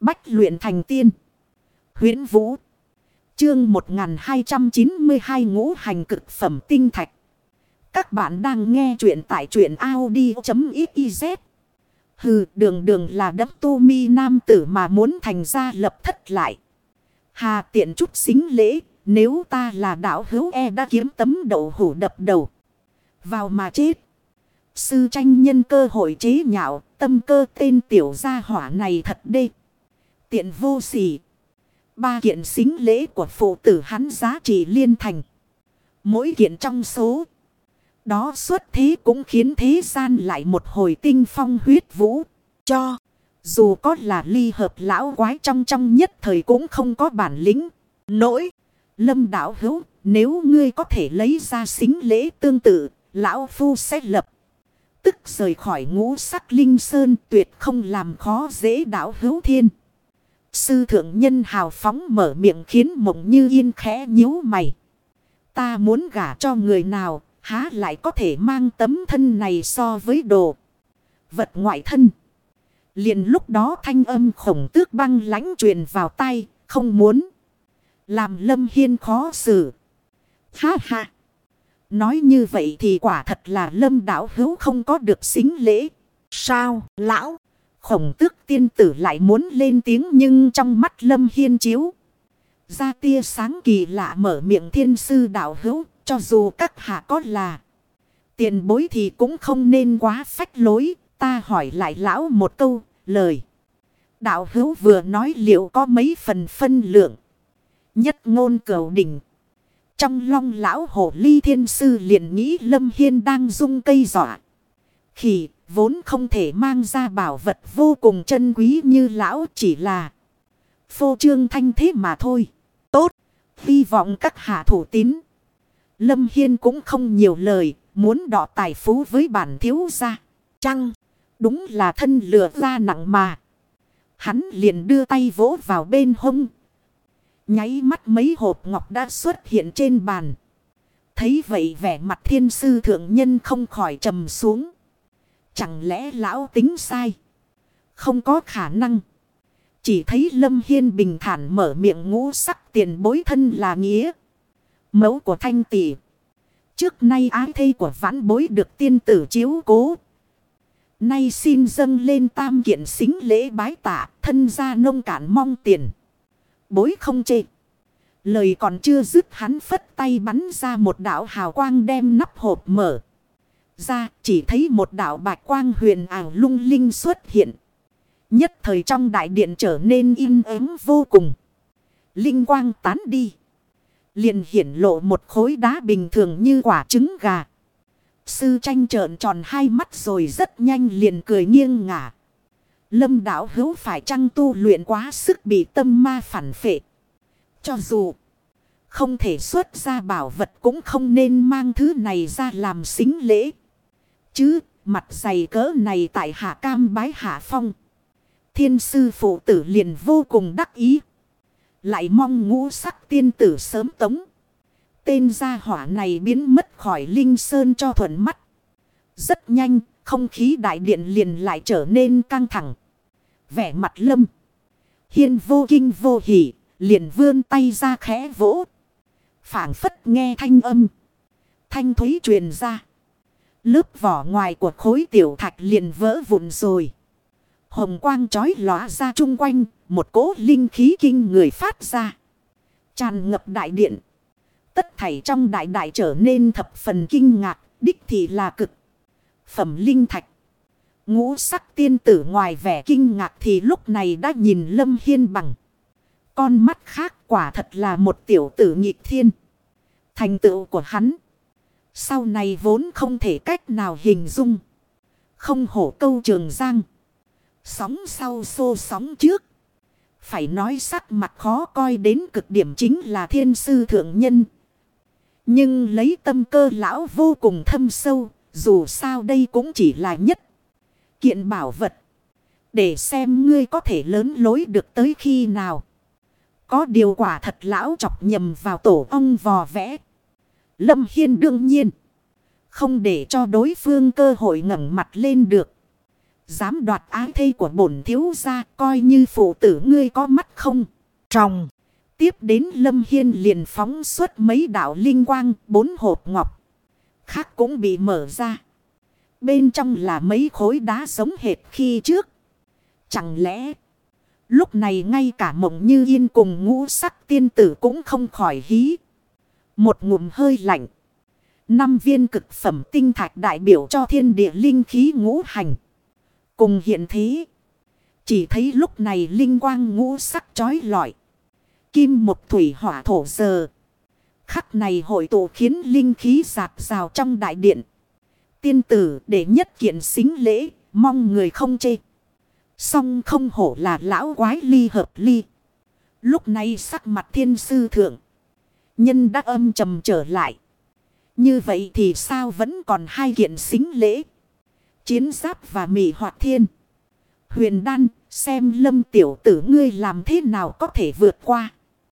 Bách luyện thành tiên. huyễn Vũ. Chương 1292 ngũ hành cực phẩm tinh thạch. Các bạn đang nghe truyện tại truyện Audi.xyz. Hừ, đường đường là đấng tu mi nam tử mà muốn thành ra lập thất lại. Hà tiện chút xính lễ. Nếu ta là đạo hữu e đã kiếm tấm đậu hủ đập đầu. Vào mà chết. Sư tranh nhân cơ hội chế nhạo. Tâm cơ tên tiểu gia hỏa này thật đê. Tiện vô sỉ. Ba kiện xính lễ của phụ tử hắn giá trị liên thành. Mỗi kiện trong số. Đó xuất thế cũng khiến thế gian lại một hồi tinh phong huyết vũ. Cho. Dù có là ly hợp lão quái trong trong nhất thời cũng không có bản lĩnh. Nỗi. Lâm đảo hữu. Nếu ngươi có thể lấy ra xính lễ tương tự. Lão phu sẽ lập. Tức rời khỏi ngũ sắc linh sơn tuyệt không làm khó dễ đảo hữu thiên. Sư thượng nhân hào phóng mở miệng khiến mộng như yên khẽ nhíu mày. Ta muốn gả cho người nào, há lại có thể mang tấm thân này so với đồ. Vật ngoại thân. liền lúc đó thanh âm khổng tước băng lãnh truyền vào tay, không muốn. Làm lâm hiên khó xử. Ha ha. Nói như vậy thì quả thật là lâm đảo hữu không có được xính lễ. Sao, lão? Khổng tước tiên tử lại muốn lên tiếng nhưng trong mắt lâm hiên chiếu. Ra tia sáng kỳ lạ mở miệng thiên sư đạo hữu, cho dù các hạ có là tiền bối thì cũng không nên quá phách lối. Ta hỏi lại lão một câu, lời. Đạo hữu vừa nói liệu có mấy phần phân lượng. Nhất ngôn cầu đỉnh. Trong long lão hổ ly thiên sư liền nghĩ lâm hiên đang dung cây giỏ. Khỉ vốn không thể mang ra bảo vật vô cùng chân quý như lão chỉ là phô trương thanh thế mà thôi. Tốt, hy vọng các hạ thủ tín. Lâm Hiên cũng không nhiều lời, muốn đọ tài phú với bản thiếu gia. Chăng, đúng là thân lửa ra nặng mà. Hắn liền đưa tay vỗ vào bên hông. Nháy mắt mấy hộp ngọc đã xuất hiện trên bàn. Thấy vậy vẻ mặt thiên sư thượng nhân không khỏi trầm xuống. Chẳng lẽ lão tính sai? Không có khả năng. Chỉ thấy Lâm Hiên bình thản mở miệng ngũ sắc tiền bối thân là nghĩa. Mẫu của thanh tỷ. Trước nay ái thây của vãn bối được tiên tử chiếu cố. Nay xin dâng lên tam kiện xính lễ bái tạ, thân gia nông cản mong tiền. Bối không chê. Lời còn chưa dứt hắn phất tay bắn ra một đạo hào quang đem nắp hộp mở ra, chỉ thấy một đạo bạch quang huyền ảo lung linh xuất hiện. Nhất thời trong đại điện trở nên im ắng vô cùng. Linh quang tán đi. liền hiển lộ một khối đá bình thường như quả trứng gà. Sư tranh trợn tròn hai mắt rồi rất nhanh liền cười nghiêng ngả. Lâm đảo hữu phải chăng tu luyện quá sức bị tâm ma phản phệ. Cho dù không thể xuất ra bảo vật cũng không nên mang thứ này ra làm xính lễ. Chứ mặt dày cỡ này tại hạ cam bái hạ phong. Thiên sư phụ tử liền vô cùng đắc ý. Lại mong ngũ sắc tiên tử sớm tống. Tên gia hỏa này biến mất khỏi linh sơn cho thuận mắt. Rất nhanh, không khí đại điện liền lại trở nên căng thẳng. Vẻ mặt lâm. Hiên vô kinh vô hỉ, liền vươn tay ra khẽ vỗ. phảng phất nghe thanh âm. Thanh thúy truyền ra. Lớp vỏ ngoài của khối tiểu thạch liền vỡ vụn rồi. Hồng quang chói lóa ra chung quanh, một cỗ linh khí kinh người phát ra. Tràn ngập đại điện. Tất thảy trong đại đại trở nên thập phần kinh ngạc, đích thì là cực. Phẩm linh thạch. Ngũ sắc tiên tử ngoài vẻ kinh ngạc thì lúc này đã nhìn Lâm Hiên bằng. Con mắt khác quả thật là một tiểu tử nghịch thiên. Thành tựu của hắn. Sau này vốn không thể cách nào hình dung. Không hổ câu trường giang. Sóng sau xô sóng trước. Phải nói sắc mặt khó coi đến cực điểm chính là thiên sư thượng nhân. Nhưng lấy tâm cơ lão vô cùng thâm sâu. Dù sao đây cũng chỉ là nhất. Kiện bảo vật. Để xem ngươi có thể lớn lối được tới khi nào. Có điều quả thật lão chọc nhầm vào tổ ong vò vẽ. Lâm Hiên đương nhiên. Không để cho đối phương cơ hội ngẩng mặt lên được. Dám đoạt ái thây của bổn thiếu gia coi như phụ tử ngươi có mắt không. Tròng. Tiếp đến Lâm Hiên liền phóng suốt mấy đạo linh quang, bốn hộp ngọc. Khác cũng bị mở ra. Bên trong là mấy khối đá giống hệt khi trước. Chẳng lẽ... Lúc này ngay cả mộng như yên cùng ngũ sắc tiên tử cũng không khỏi hí. Một ngụm hơi lạnh. Năm viên cực phẩm tinh thạch đại biểu cho thiên địa linh khí ngũ hành. Cùng hiện thế. Chỉ thấy lúc này linh quang ngũ sắc chói lọi. Kim một thủy hỏa thổ giờ. Khắc này hội tụ khiến linh khí giạt rào trong đại điện. Tiên tử để nhất kiện xính lễ, mong người không chê. Song không hổ là lão quái ly hợp ly. Lúc này sắc mặt thiên sư thượng. Nhân đã âm trầm trở lại. Như vậy thì sao vẫn còn hai kiện xính lễ. Chiến giáp và mị hoạt thiên. Huyền đan, xem lâm tiểu tử ngươi làm thế nào có thể vượt qua.